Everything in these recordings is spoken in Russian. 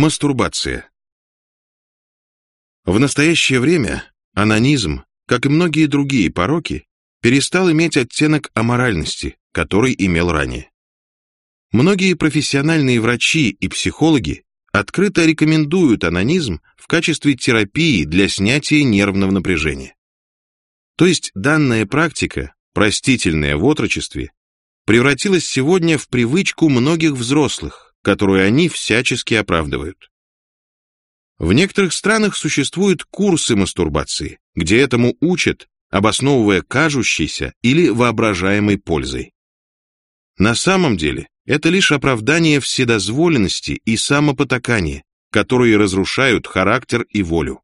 Мастурбация. В настоящее время анонизм, как и многие другие пороки, перестал иметь оттенок аморальности, который имел ранее. Многие профессиональные врачи и психологи открыто рекомендуют анонизм в качестве терапии для снятия нервного напряжения. То есть данная практика, простительная в отрочестве, превратилась сегодня в привычку многих взрослых, которую они всячески оправдывают. В некоторых странах существуют курсы мастурбации, где этому учат, обосновывая кажущейся или воображаемой пользой. На самом деле, это лишь оправдание вседозволенности и самопотакания, которые разрушают характер и волю.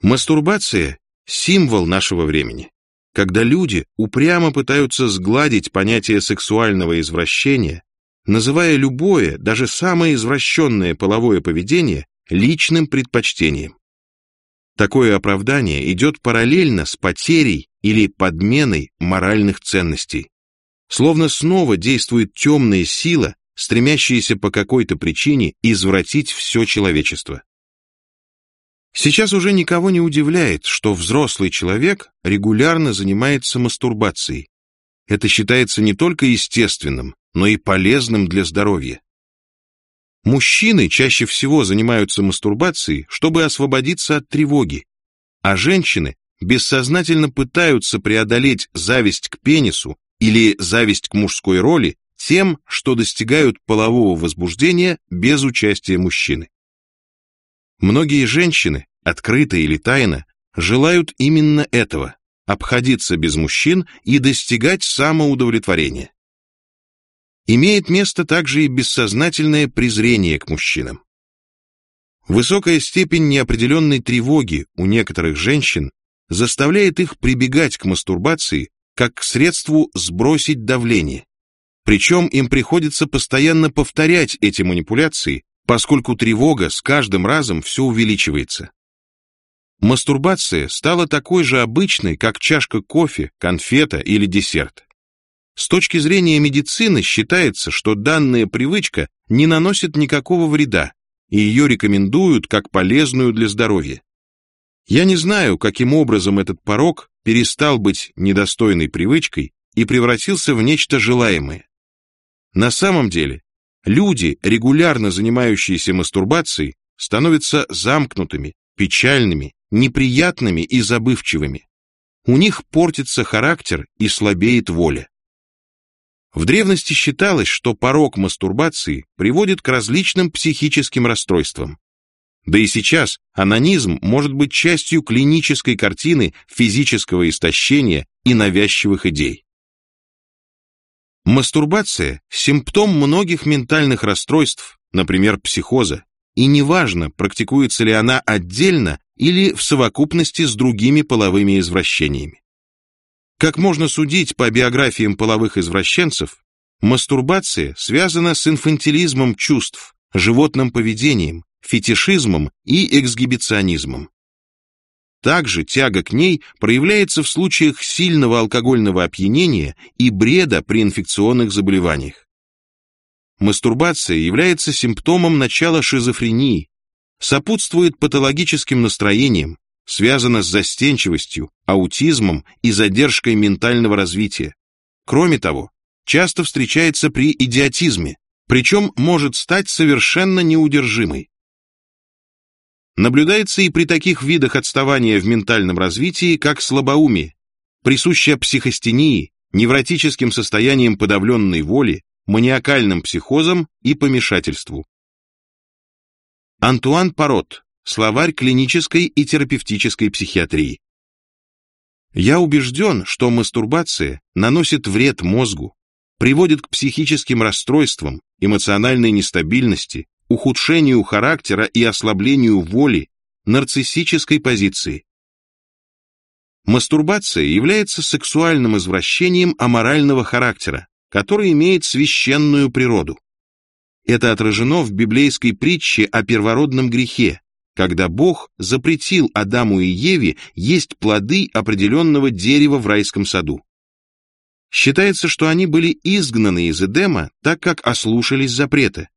Мастурбация – символ нашего времени, когда люди упрямо пытаются сгладить понятие сексуального извращения называя любое, даже самое извращенное половое поведение личным предпочтением. Такое оправдание идет параллельно с потерей или подменой моральных ценностей. Словно снова действует темная сила, стремящаяся по какой-то причине извратить все человечество. Сейчас уже никого не удивляет, что взрослый человек регулярно занимается мастурбацией. Это считается не только естественным, но и полезным для здоровья. Мужчины чаще всего занимаются мастурбацией, чтобы освободиться от тревоги, а женщины бессознательно пытаются преодолеть зависть к пенису или зависть к мужской роли тем, что достигают полового возбуждения без участия мужчины. Многие женщины, открыто или тайно, желают именно этого – обходиться без мужчин и достигать самоудовлетворения имеет место также и бессознательное презрение к мужчинам. Высокая степень неопределенной тревоги у некоторых женщин заставляет их прибегать к мастурбации как к средству сбросить давление. Причем им приходится постоянно повторять эти манипуляции, поскольку тревога с каждым разом все увеличивается. Мастурбация стала такой же обычной, как чашка кофе, конфета или десерт. С точки зрения медицины считается, что данная привычка не наносит никакого вреда, и ее рекомендуют как полезную для здоровья. Я не знаю, каким образом этот порог перестал быть недостойной привычкой и превратился в нечто желаемое. На самом деле, люди, регулярно занимающиеся мастурбацией, становятся замкнутыми, печальными, неприятными и забывчивыми. У них портится характер и слабеет воля. В древности считалось, что порог мастурбации приводит к различным психическим расстройствам. Да и сейчас анонизм может быть частью клинической картины физического истощения и навязчивых идей. Мастурбация – симптом многих ментальных расстройств, например, психоза, и неважно, практикуется ли она отдельно или в совокупности с другими половыми извращениями. Как можно судить по биографиям половых извращенцев, мастурбация связана с инфантилизмом чувств, животным поведением, фетишизмом и эксгибиционизмом. Также тяга к ней проявляется в случаях сильного алкогольного опьянения и бреда при инфекционных заболеваниях. Мастурбация является симптомом начала шизофрении, сопутствует патологическим настроениям, связана с застенчивостью, аутизмом и задержкой ментального развития. Кроме того, часто встречается при идиотизме, причем может стать совершенно неудержимой. Наблюдается и при таких видах отставания в ментальном развитии, как слабоумие, присущее психостении, невротическим состоянием подавленной воли, маниакальным психозом и помешательству. Антуан Парот Словарь клинической и терапевтической психиатрии. Я убежден, что мастурбация наносит вред мозгу, приводит к психическим расстройствам, эмоциональной нестабильности, ухудшению характера и ослаблению воли, нарциссической позиции. Мастурбация является сексуальным извращением аморального характера, который имеет священную природу. Это отражено в библейской притче о первородном грехе, когда Бог запретил Адаму и Еве есть плоды определенного дерева в райском саду. Считается, что они были изгнаны из Эдема, так как ослушались запрета.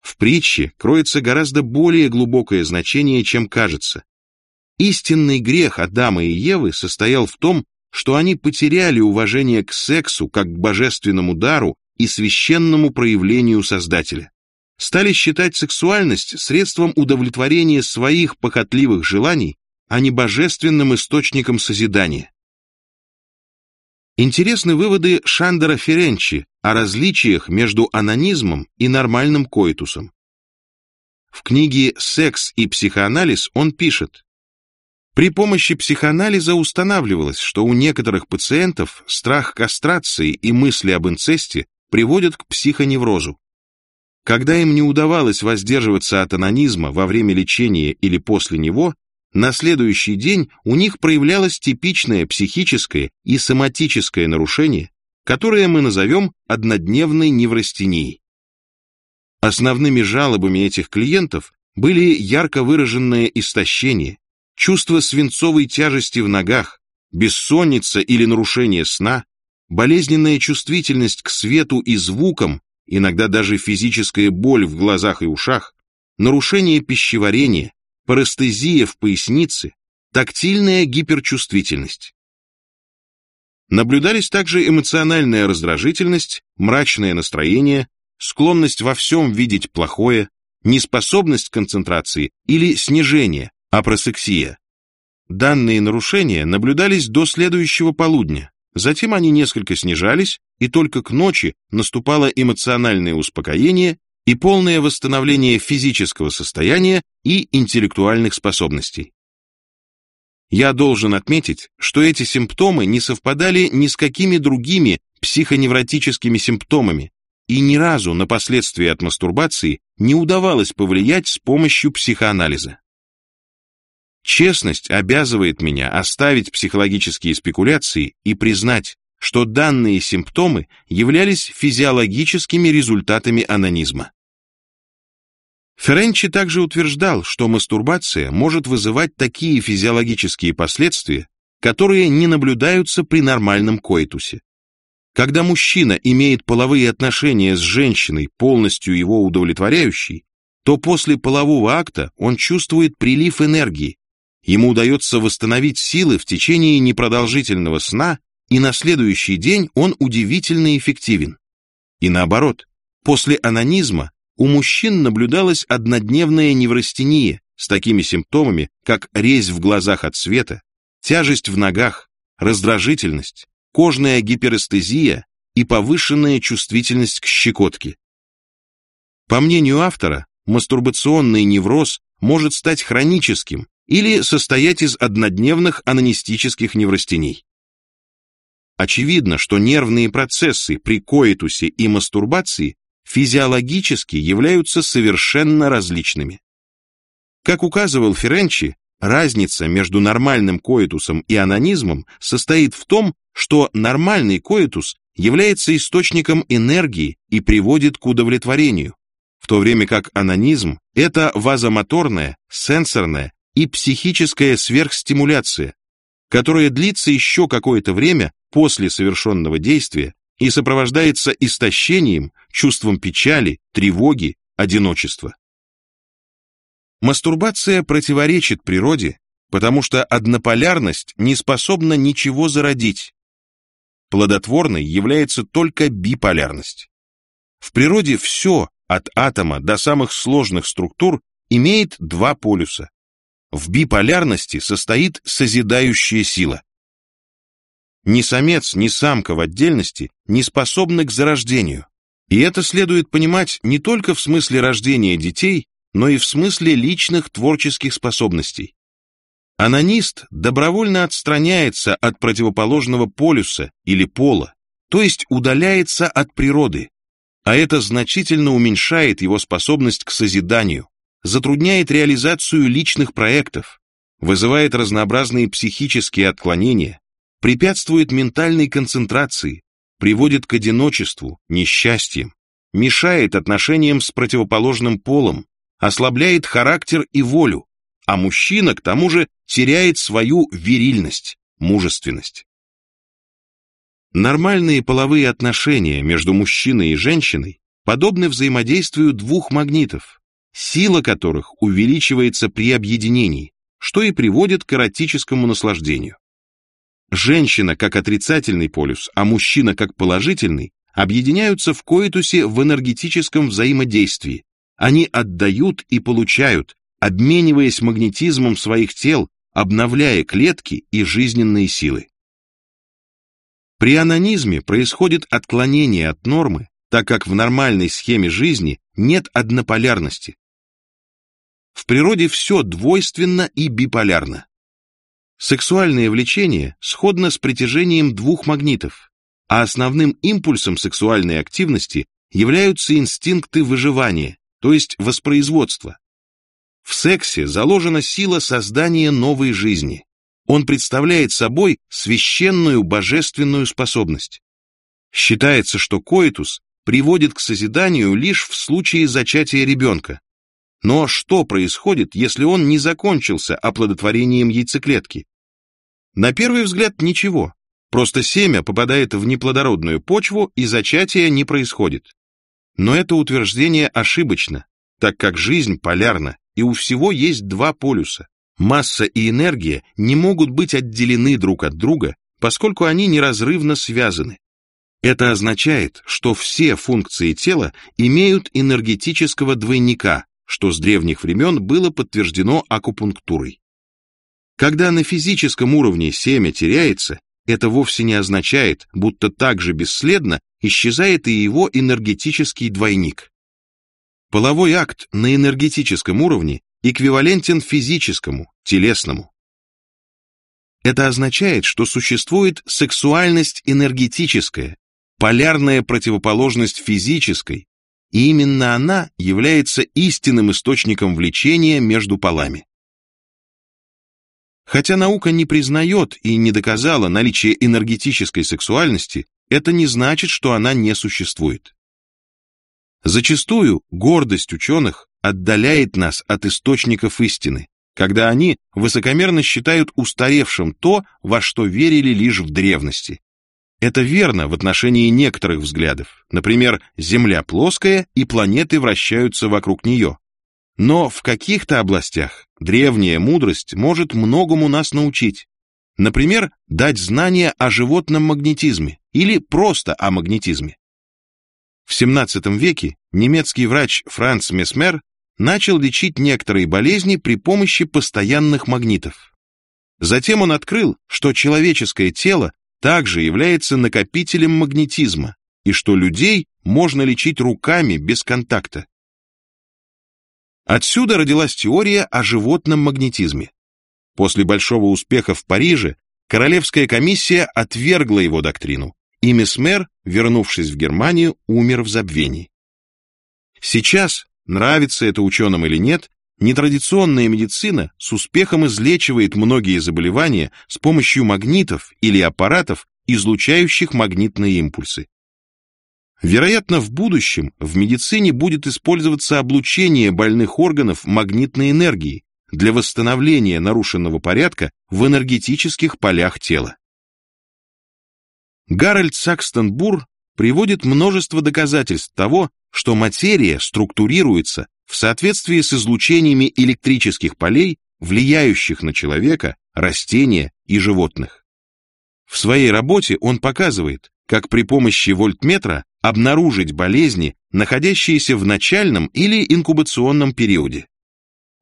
В притче кроется гораздо более глубокое значение, чем кажется. Истинный грех Адама и Евы состоял в том, что они потеряли уважение к сексу как к божественному дару и священному проявлению Создателя. Стали считать сексуальность средством удовлетворения своих похотливых желаний, а не божественным источником созидания. Интересны выводы Шандера Ференчи о различиях между анонизмом и нормальным коитусом. В книге «Секс и психоанализ» он пишет, при помощи психоанализа устанавливалось, что у некоторых пациентов страх кастрации и мысли об инцесте приводят к психоневрозу. Когда им не удавалось воздерживаться от анонизма во время лечения или после него, на следующий день у них проявлялось типичное психическое и соматическое нарушение, которое мы назовем однодневной неврастенией. Основными жалобами этих клиентов были ярко выраженное истощение, чувство свинцовой тяжести в ногах, бессонница или нарушение сна, болезненная чувствительность к свету и звукам, иногда даже физическая боль в глазах и ушах, нарушение пищеварения, парестезия в пояснице, тактильная гиперчувствительность. Наблюдались также эмоциональная раздражительность, мрачное настроение, склонность во всем видеть плохое, неспособность концентрации или снижение, Апросексия. Данные нарушения наблюдались до следующего полудня, затем они несколько снижались, и только к ночи наступало эмоциональное успокоение и полное восстановление физического состояния и интеллектуальных способностей. Я должен отметить, что эти симптомы не совпадали ни с какими другими психоневротическими симптомами, и ни разу на последствия от мастурбации не удавалось повлиять с помощью психоанализа. Честность обязывает меня оставить психологические спекуляции и признать, что данные симптомы являлись физиологическими результатами анонизма. Ференчи также утверждал, что мастурбация может вызывать такие физиологические последствия, которые не наблюдаются при нормальном коитусе. Когда мужчина имеет половые отношения с женщиной, полностью его удовлетворяющей, то после полового акта он чувствует прилив энергии, Ему удается восстановить силы в течение непродолжительного сна, и на следующий день он удивительно эффективен. И наоборот, после анонизма у мужчин наблюдалась однодневная неврастения с такими симптомами, как резь в глазах от света, тяжесть в ногах, раздражительность, кожная гиперэстезия и повышенная чувствительность к щекотке. По мнению автора, мастурбационный невроз может стать хроническим или состоять из однодневных анонистических неврастений. Очевидно, что нервные процессы при коитусе и мастурбации физиологически являются совершенно различными. Как указывал Ференчи, разница между нормальным коитусом и анонизмом состоит в том, что нормальный коитус является источником энергии и приводит к удовлетворению, в то время как анонизм – это вазомоторная, сенсорная и психическая сверхстимуляция, которая длится еще какое-то время после совершенного действия и сопровождается истощением, чувством печали, тревоги, одиночества. Мастурбация противоречит природе, потому что однополярность не способна ничего зародить. Плодотворной является только биполярность. В природе все, от атома до самых сложных структур, имеет два полюса в биполярности состоит созидающая сила. Ни самец, ни самка в отдельности не способны к зарождению. И это следует понимать не только в смысле рождения детей, но и в смысле личных творческих способностей. Анонист добровольно отстраняется от противоположного полюса или пола, то есть удаляется от природы, а это значительно уменьшает его способность к созиданию, затрудняет реализацию личных проектов, вызывает разнообразные психические отклонения, препятствует ментальной концентрации, приводит к одиночеству, несчастьям, мешает отношениям с противоположным полом, ослабляет характер и волю, а мужчина, к тому же, теряет свою вирильность, мужественность. Нормальные половые отношения между мужчиной и женщиной подобны взаимодействию двух магнитов, сила которых увеличивается при объединении, что и приводит к эротическому наслаждению. Женщина как отрицательный полюс, а мужчина как положительный объединяются в коитусе в энергетическом взаимодействии. Они отдают и получают, обмениваясь магнетизмом своих тел, обновляя клетки и жизненные силы. При анонизме происходит отклонение от нормы, так как в нормальной схеме жизни нет однополярности. В природе все двойственно и биполярно. Сексуальное влечение сходно с притяжением двух магнитов, а основным импульсом сексуальной активности являются инстинкты выживания, то есть воспроизводства. В сексе заложена сила создания новой жизни. Он представляет собой священную божественную способность. Считается, что коитус приводит к созиданию лишь в случае зачатия ребенка. Но что происходит, если он не закончился оплодотворением яйцеклетки? На первый взгляд ничего, просто семя попадает в неплодородную почву и зачатие не происходит. Но это утверждение ошибочно, так как жизнь полярна, и у всего есть два полюса. Масса и энергия не могут быть отделены друг от друга, поскольку они неразрывно связаны. Это означает, что все функции тела имеют энергетического двойника, что с древних времен было подтверждено акупунктурой. Когда на физическом уровне семя теряется, это вовсе не означает, будто так же бесследно исчезает и его энергетический двойник. Половой акт на энергетическом уровне эквивалентен физическому, телесному. Это означает, что существует сексуальность энергетическая, полярная противоположность физической, и именно она является истинным источником влечения между полами. Хотя наука не признает и не доказала наличие энергетической сексуальности, это не значит, что она не существует. Зачастую гордость ученых отдаляет нас от источников истины, когда они высокомерно считают устаревшим то, во что верили лишь в древности. Это верно в отношении некоторых взглядов, например, Земля плоская и планеты вращаются вокруг нее. Но в каких-то областях древняя мудрость может многому нас научить. Например, дать знания о животном магнетизме или просто о магнетизме. В XVII веке немецкий врач Франц Месмер начал лечить некоторые болезни при помощи постоянных магнитов. Затем он открыл, что человеческое тело также является накопителем магнетизма и что людей можно лечить руками без контакта. Отсюда родилась теория о животном магнетизме. После большого успеха в Париже Королевская комиссия отвергла его доктрину, и Месмер, вернувшись в Германию, умер в забвении. Сейчас, нравится это ученым или нет, Нетрадиционная медицина с успехом излечивает многие заболевания с помощью магнитов или аппаратов, излучающих магнитные импульсы. Вероятно, в будущем в медицине будет использоваться облучение больных органов магнитной энергией для восстановления нарушенного порядка в энергетических полях тела. Гарольд Сакстон Бур приводит множество доказательств того, что материя структурируется в соответствии с излучениями электрических полей, влияющих на человека, растения и животных. В своей работе он показывает, как при помощи вольтметра обнаружить болезни, находящиеся в начальном или инкубационном периоде.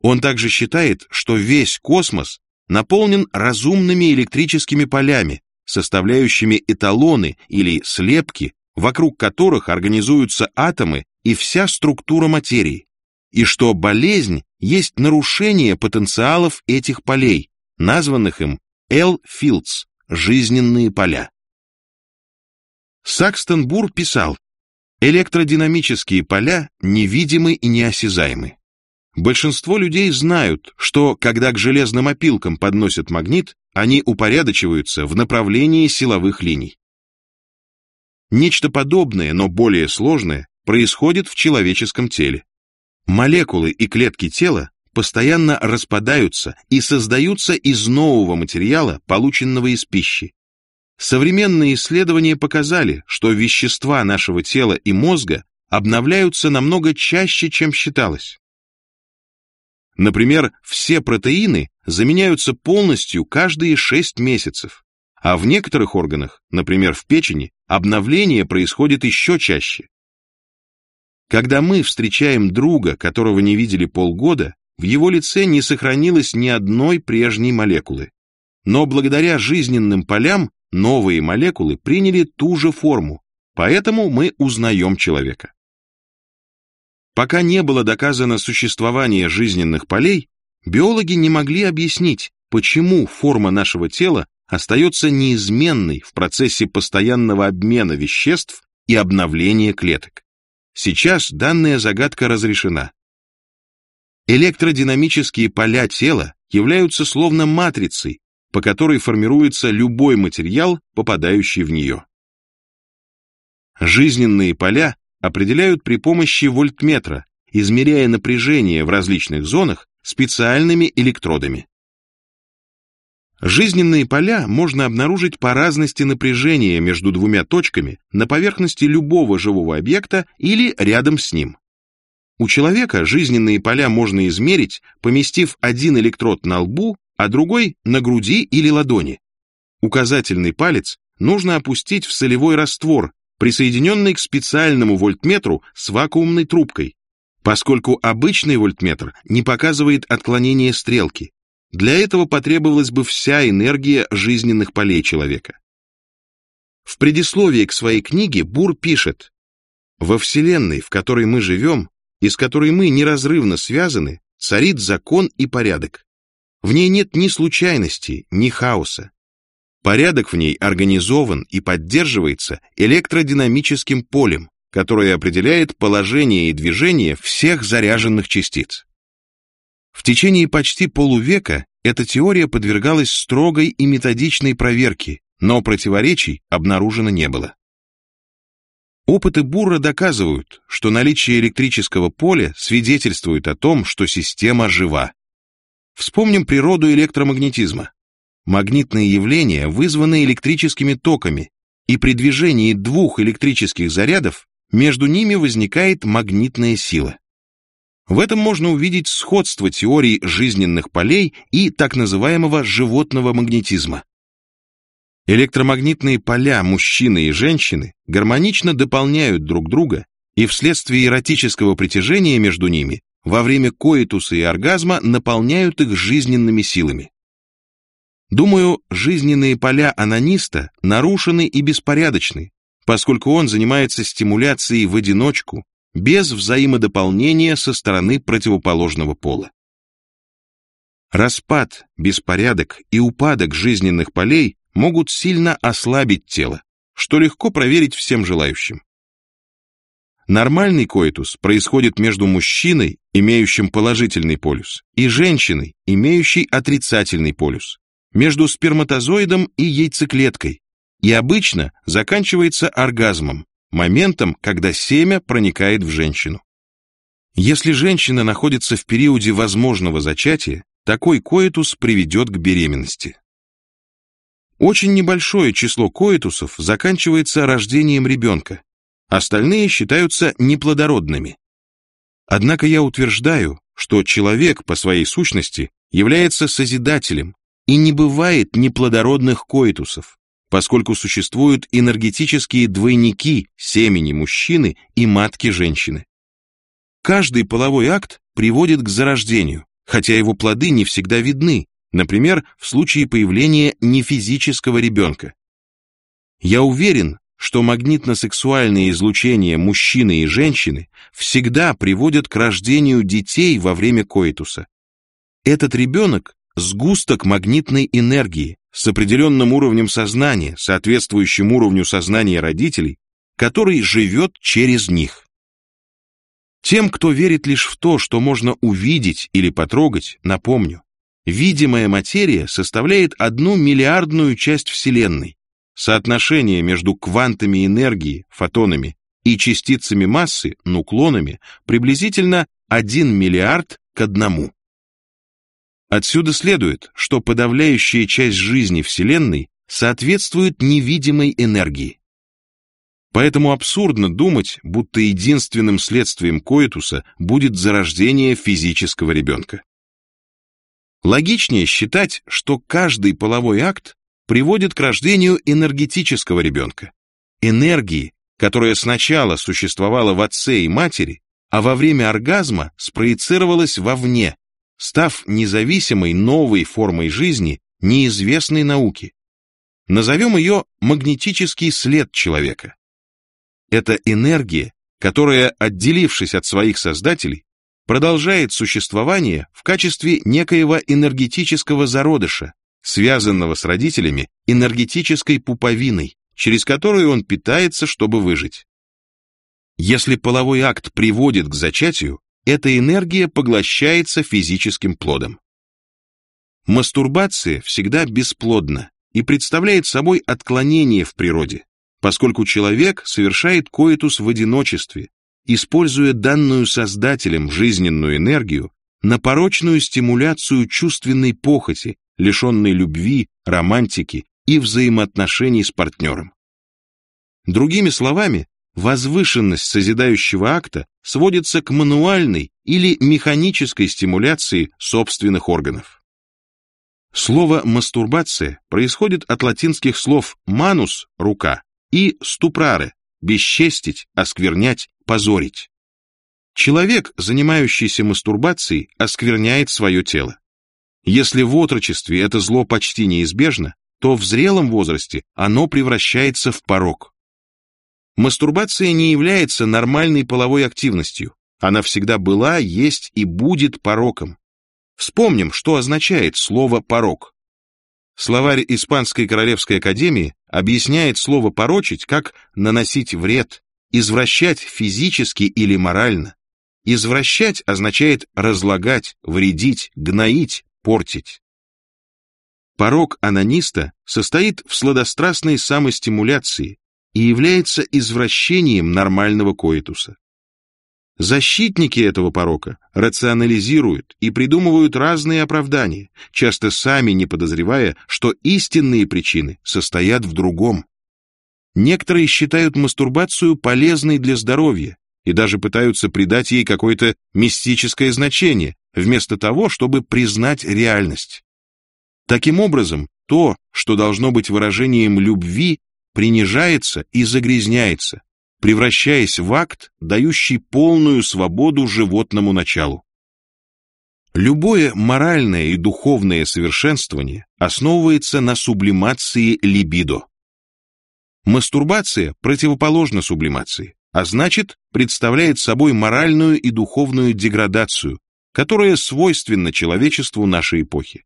Он также считает, что весь космос наполнен разумными электрическими полями, составляющими эталоны или слепки, вокруг которых организуются атомы и вся структура материи и что болезнь есть нарушение потенциалов этих полей, названных им L-Fields – жизненные поля. Сакстон Бур писал, электродинамические поля невидимы и неосязаемы. Большинство людей знают, что, когда к железным опилкам подносят магнит, они упорядочиваются в направлении силовых линий. Нечто подобное, но более сложное, происходит в человеческом теле. Молекулы и клетки тела постоянно распадаются и создаются из нового материала, полученного из пищи. Современные исследования показали, что вещества нашего тела и мозга обновляются намного чаще, чем считалось. Например, все протеины заменяются полностью каждые 6 месяцев, а в некоторых органах, например, в печени, обновление происходит еще чаще. Когда мы встречаем друга, которого не видели полгода, в его лице не сохранилось ни одной прежней молекулы. Но благодаря жизненным полям новые молекулы приняли ту же форму, поэтому мы узнаем человека. Пока не было доказано существование жизненных полей, биологи не могли объяснить, почему форма нашего тела остается неизменной в процессе постоянного обмена веществ и обновления клеток. Сейчас данная загадка разрешена. Электродинамические поля тела являются словно матрицей, по которой формируется любой материал, попадающий в нее. Жизненные поля определяют при помощи вольтметра, измеряя напряжение в различных зонах специальными электродами. Жизненные поля можно обнаружить по разности напряжения между двумя точками на поверхности любого живого объекта или рядом с ним. У человека жизненные поля можно измерить, поместив один электрод на лбу, а другой на груди или ладони. Указательный палец нужно опустить в солевой раствор, присоединенный к специальному вольтметру с вакуумной трубкой, поскольку обычный вольтметр не показывает отклонение стрелки. Для этого потребовалась бы вся энергия жизненных полей человека. В предисловии к своей книге Бур пишет, «Во Вселенной, в которой мы живем, и с которой мы неразрывно связаны, царит закон и порядок. В ней нет ни случайностей, ни хаоса. Порядок в ней организован и поддерживается электродинамическим полем, которое определяет положение и движение всех заряженных частиц. В течение почти полувека эта теория подвергалась строгой и методичной проверке, но противоречий обнаружено не было. Опыты Бурра доказывают, что наличие электрического поля свидетельствует о том, что система жива. Вспомним природу электромагнетизма. Магнитные явления вызваны электрическими токами, и при движении двух электрических зарядов между ними возникает магнитная сила. В этом можно увидеть сходство теорий жизненных полей и так называемого животного магнетизма. Электромагнитные поля мужчины и женщины гармонично дополняют друг друга, и вследствие эротического притяжения между ними во время коитуса и оргазма наполняют их жизненными силами. Думаю, жизненные поля анониста нарушены и беспорядочны, поскольку он занимается стимуляцией в одиночку, без взаимодополнения со стороны противоположного пола. Распад, беспорядок и упадок жизненных полей могут сильно ослабить тело, что легко проверить всем желающим. Нормальный коитус происходит между мужчиной, имеющим положительный полюс, и женщиной, имеющей отрицательный полюс между сперматозоидом и яйцеклеткой и обычно заканчивается оргазмом, моментом, когда семя проникает в женщину. Если женщина находится в периоде возможного зачатия, такой коитус приведет к беременности. Очень небольшое число коитусов заканчивается рождением ребенка, остальные считаются неплодородными. Однако я утверждаю, что человек по своей сущности является созидателем, и не бывает неплодородных коитусов, поскольку существуют энергетические двойники семени мужчины и матки женщины. Каждый половой акт приводит к зарождению, хотя его плоды не всегда видны, например, в случае появления нефизического ребенка. Я уверен, что магнитно-сексуальные излучения мужчины и женщины всегда приводят к рождению детей во время коитуса. Этот ребенок сгусток магнитной энергии с определенным уровнем сознания, соответствующим уровню сознания родителей, который живет через них. Тем, кто верит лишь в то, что можно увидеть или потрогать, напомню, видимая материя составляет одну миллиардную часть Вселенной. Соотношение между квантами энергии, фотонами, и частицами массы, нуклонами, приблизительно 1 миллиард к одному. Отсюда следует, что подавляющая часть жизни Вселенной соответствует невидимой энергии. Поэтому абсурдно думать, будто единственным следствием коитуса будет зарождение физического ребенка. Логичнее считать, что каждый половой акт приводит к рождению энергетического ребенка, энергии, которая сначала существовала в отце и матери, а во время оргазма спроецировалась вовне, став независимой новой формой жизни неизвестной науки. Назовем ее магнетический след человека. Это энергия, которая, отделившись от своих создателей, продолжает существование в качестве некоего энергетического зародыша, связанного с родителями энергетической пуповиной, через которую он питается, чтобы выжить. Если половой акт приводит к зачатию, эта энергия поглощается физическим плодом. Мастурбация всегда бесплодна и представляет собой отклонение в природе, поскольку человек совершает коитус в одиночестве, используя данную Создателем жизненную энергию на порочную стимуляцию чувственной похоти, лишенной любви, романтики и взаимоотношений с партнером. Другими словами, возвышенность созидающего акта сводится к мануальной или механической стимуляции собственных органов. Слово «мастурбация» происходит от латинских слов «манус» — рука и «ступраре» — бесчестить, осквернять, позорить. Человек, занимающийся мастурбацией, оскверняет свое тело. Если в отрочестве это зло почти неизбежно, то в зрелом возрасте оно превращается в порок. Мастурбация не является нормальной половой активностью. Она всегда была, есть и будет пороком. Вспомним, что означает слово «порок». Словарь Испанской Королевской Академии объясняет слово «порочить» как наносить вред, извращать физически или морально. Извращать означает разлагать, вредить, гноить, портить. Порок анониста состоит в сладострастной самостимуляции и является извращением нормального коитуса. Защитники этого порока рационализируют и придумывают разные оправдания, часто сами не подозревая, что истинные причины состоят в другом. Некоторые считают мастурбацию полезной для здоровья и даже пытаются придать ей какое-то мистическое значение, вместо того, чтобы признать реальность. Таким образом, то, что должно быть выражением любви, принижается и загрязняется, превращаясь в акт, дающий полную свободу животному началу. Любое моральное и духовное совершенствование основывается на сублимации либидо. Мастурбация противоположна сублимации, а значит, представляет собой моральную и духовную деградацию, которая свойственна человечеству нашей эпохи.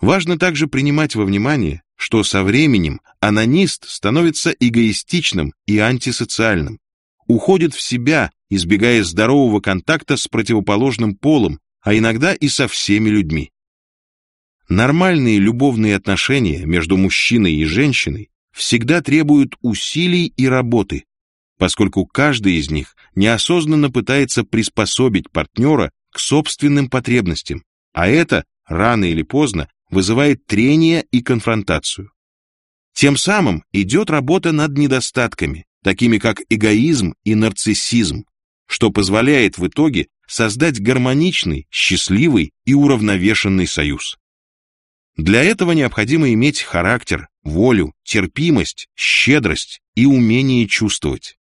Важно также принимать во внимание, что со временем анонист становится эгоистичным и антисоциальным, уходит в себя, избегая здорового контакта с противоположным полом, а иногда и со всеми людьми. Нормальные любовные отношения между мужчиной и женщиной всегда требуют усилий и работы, поскольку каждый из них неосознанно пытается приспособить партнера к собственным потребностям, а это, рано или поздно, вызывает трение и конфронтацию. Тем самым идет работа над недостатками, такими как эгоизм и нарциссизм, что позволяет в итоге создать гармоничный, счастливый и уравновешенный союз. Для этого необходимо иметь характер, волю, терпимость, щедрость и умение чувствовать.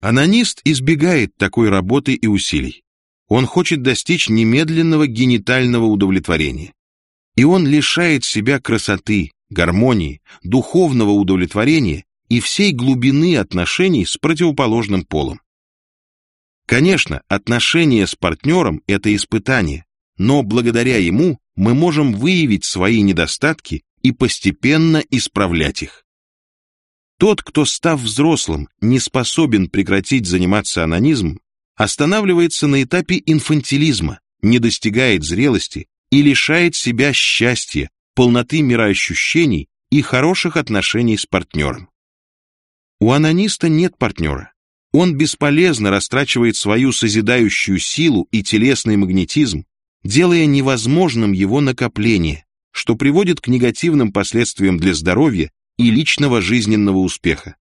Анонист избегает такой работы и усилий. Он хочет достичь немедленного генитального удовлетворения. И он лишает себя красоты, гармонии, духовного удовлетворения и всей глубины отношений с противоположным полом. Конечно, отношения с партнером – это испытание, но благодаря ему мы можем выявить свои недостатки и постепенно исправлять их. Тот, кто, став взрослым, не способен прекратить заниматься анонизмом, останавливается на этапе инфантилизма, не достигает зрелости и лишает себя счастья, полноты мироощущений и хороших отношений с партнером. У анониста нет партнера. Он бесполезно растрачивает свою созидающую силу и телесный магнетизм делая невозможным его накопление, что приводит к негативным последствиям для здоровья и личного жизненного успеха.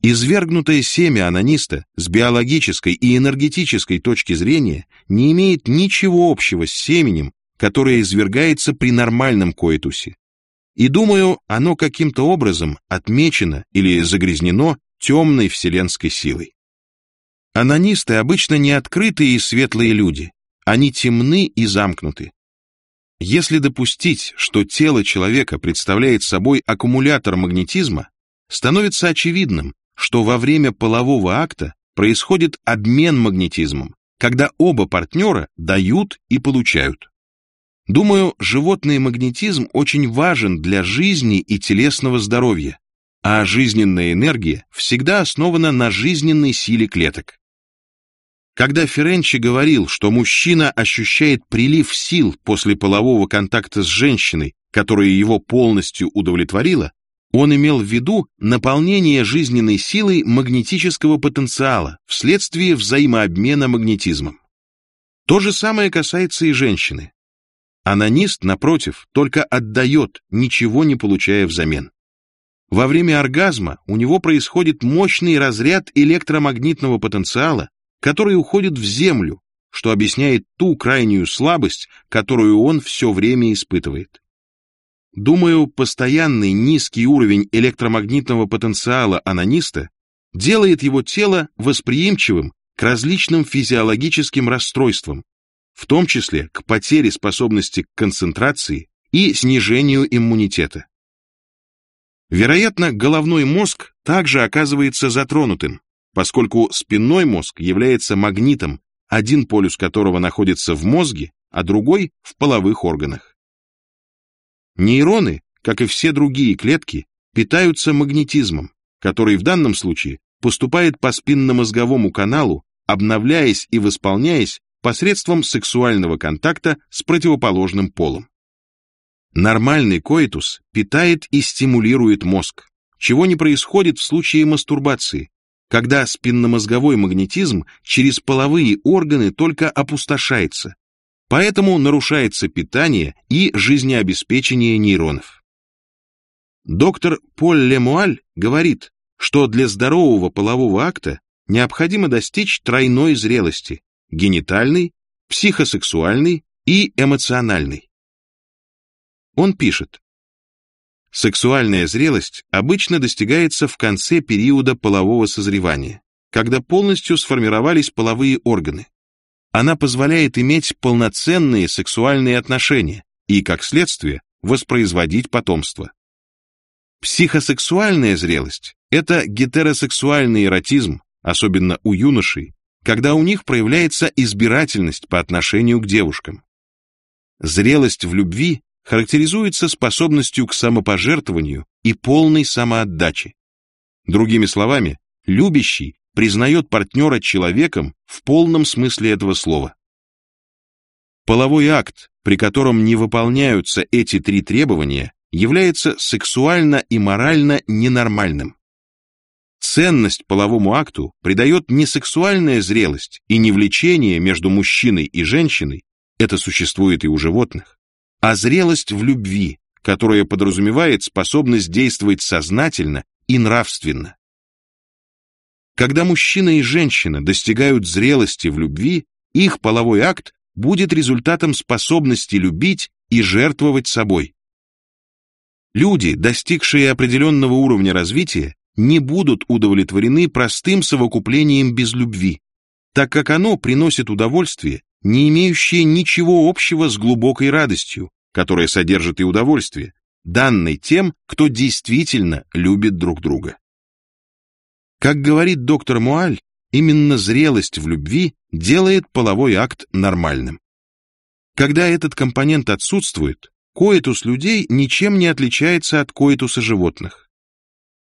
Извергнутое семя анониста с биологической и энергетической точки зрения не имеет ничего общего с семенем, которое извергается при нормальном коитусе. И думаю, оно каким-то образом отмечено или загрязнено темной вселенской силой. Анонисты обычно не открытые и светлые люди, они темны и замкнуты. Если допустить, что тело человека представляет собой аккумулятор магнетизма, становится очевидным, что во время полового акта происходит обмен магнетизмом, когда оба партнера дают и получают. Думаю, животный магнетизм очень важен для жизни и телесного здоровья, а жизненная энергия всегда основана на жизненной силе клеток. Когда Ференчи говорил, что мужчина ощущает прилив сил после полового контакта с женщиной, которая его полностью удовлетворила, он имел в виду наполнение жизненной силой магнетического потенциала вследствие взаимообмена магнетизмом. То же самое касается и женщины. Анонист, напротив, только отдает, ничего не получая взамен. Во время оргазма у него происходит мощный разряд электромагнитного потенциала, который уходит в землю, что объясняет ту крайнюю слабость, которую он все время испытывает. Думаю, постоянный низкий уровень электромагнитного потенциала анониста делает его тело восприимчивым к различным физиологическим расстройствам, в том числе к потере способности к концентрации и снижению иммунитета. Вероятно, головной мозг также оказывается затронутым, поскольку спинной мозг является магнитом, один полюс которого находится в мозге, а другой в половых органах. Нейроны, как и все другие клетки, питаются магнетизмом, который в данном случае поступает по спинномозговому каналу, обновляясь и восполняясь посредством сексуального контакта с противоположным полом. Нормальный коитус питает и стимулирует мозг, чего не происходит в случае мастурбации, когда спинномозговой магнетизм через половые органы только опустошается, Поэтому нарушается питание и жизнеобеспечение нейронов. Доктор Поль Лемуаль говорит, что для здорового полового акта необходимо достичь тройной зрелости – генитальной, психосексуальной и эмоциональной. Он пишет, Сексуальная зрелость обычно достигается в конце периода полового созревания, когда полностью сформировались половые органы. Она позволяет иметь полноценные сексуальные отношения и, как следствие, воспроизводить потомство. Психосексуальная зрелость – это гетеросексуальный эротизм, особенно у юношей, когда у них проявляется избирательность по отношению к девушкам. Зрелость в любви характеризуется способностью к самопожертвованию и полной самоотдаче. Другими словами, любящий признает партнера человеком в полном смысле этого слова. Половой акт, при котором не выполняются эти три требования, является сексуально и морально ненормальным. Ценность половому акту придает не сексуальная зрелость и не влечение между мужчиной и женщиной, это существует и у животных, а зрелость в любви, которая подразумевает способность действовать сознательно и нравственно. Когда мужчина и женщина достигают зрелости в любви, их половой акт будет результатом способности любить и жертвовать собой. Люди, достигшие определенного уровня развития, не будут удовлетворены простым совокуплением без любви, так как оно приносит удовольствие, не имеющее ничего общего с глубокой радостью, которая содержит и удовольствие, данной тем, кто действительно любит друг друга. Как говорит доктор Муаль, именно зрелость в любви делает половой акт нормальным. Когда этот компонент отсутствует, коитус людей ничем не отличается от коитуса животных.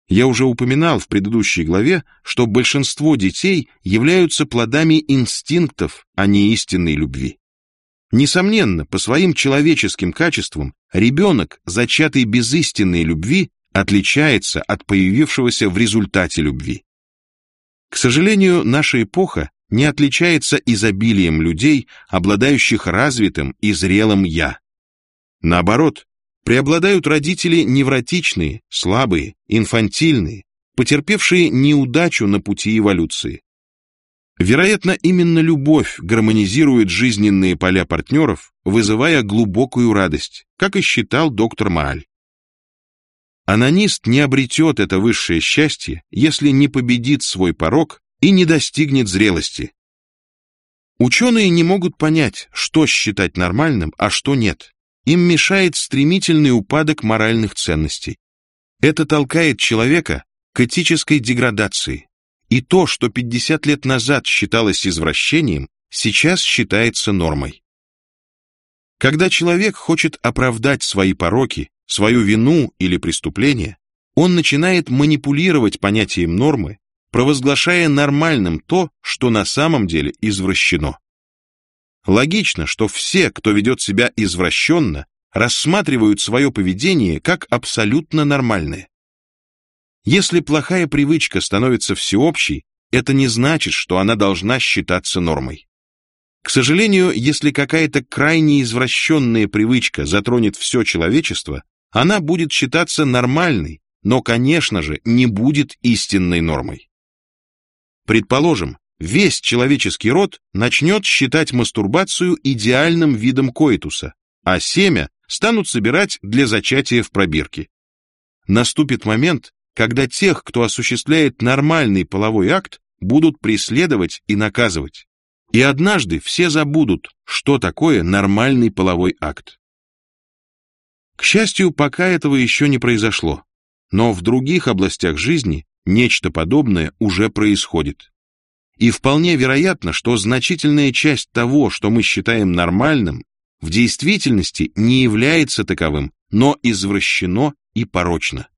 Я уже упоминал в предыдущей главе, что большинство детей являются плодами инстинктов, а не истинной любви. Несомненно, по своим человеческим качествам ребенок, зачатый без истинной любви, отличается от появившегося в результате любви. К сожалению, наша эпоха не отличается изобилием людей, обладающих развитым и зрелым «я». Наоборот, преобладают родители невротичные, слабые, инфантильные, потерпевшие неудачу на пути эволюции. Вероятно, именно любовь гармонизирует жизненные поля партнеров, вызывая глубокую радость, как и считал доктор Мааль. Анонист не обретет это высшее счастье, если не победит свой порог и не достигнет зрелости. Ученые не могут понять, что считать нормальным, а что нет. Им мешает стремительный упадок моральных ценностей. Это толкает человека к этической деградации. И то, что 50 лет назад считалось извращением, сейчас считается нормой. Когда человек хочет оправдать свои пороки, свою вину или преступление, он начинает манипулировать понятием нормы, провозглашая нормальным то, что на самом деле извращено. Логично, что все, кто ведет себя извращенно, рассматривают свое поведение как абсолютно нормальное. Если плохая привычка становится всеобщей, это не значит, что она должна считаться нормой. К сожалению, если какая-то крайне извращенная привычка затронет все человечество, она будет считаться нормальной, но, конечно же, не будет истинной нормой. Предположим, весь человеческий род начнет считать мастурбацию идеальным видом коитуса, а семя станут собирать для зачатия в пробирке. Наступит момент, когда тех, кто осуществляет нормальный половой акт, будут преследовать и наказывать. И однажды все забудут, что такое нормальный половой акт. К счастью, пока этого еще не произошло, но в других областях жизни нечто подобное уже происходит. И вполне вероятно, что значительная часть того, что мы считаем нормальным, в действительности не является таковым, но извращено и порочно.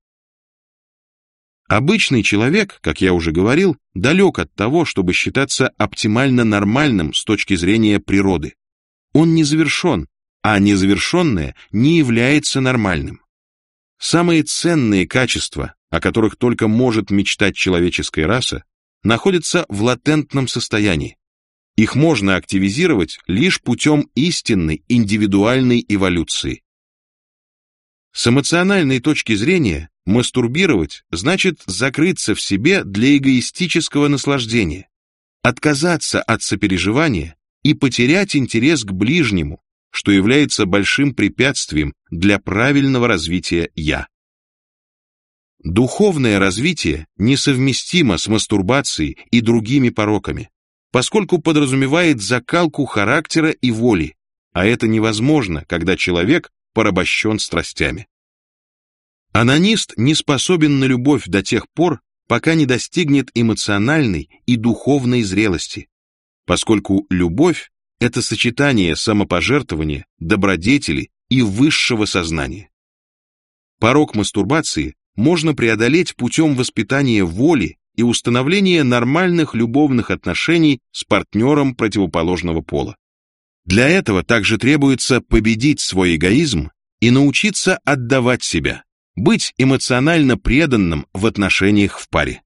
Обычный человек, как я уже говорил, далек от того, чтобы считаться оптимально нормальным с точки зрения природы. Он не завершен, а незавершенное не является нормальным. Самые ценные качества, о которых только может мечтать человеческая раса, находятся в латентном состоянии, их можно активизировать лишь путем истинной индивидуальной эволюции. С эмоциональной точки зрения, мастурбировать значит закрыться в себе для эгоистического наслаждения, отказаться от сопереживания и потерять интерес к ближнему, что является большим препятствием для правильного развития «я». Духовное развитие несовместимо с мастурбацией и другими пороками поскольку подразумевает закалку характера и воли, а это невозможно, когда человек порабощен страстями. Анонист не способен на любовь до тех пор, пока не достигнет эмоциональной и духовной зрелости, поскольку любовь — это сочетание самопожертвования, добродетели и высшего сознания. Порог мастурбации можно преодолеть путем воспитания воли и установление нормальных любовных отношений с партнером противоположного пола. Для этого также требуется победить свой эгоизм и научиться отдавать себя, быть эмоционально преданным в отношениях в паре.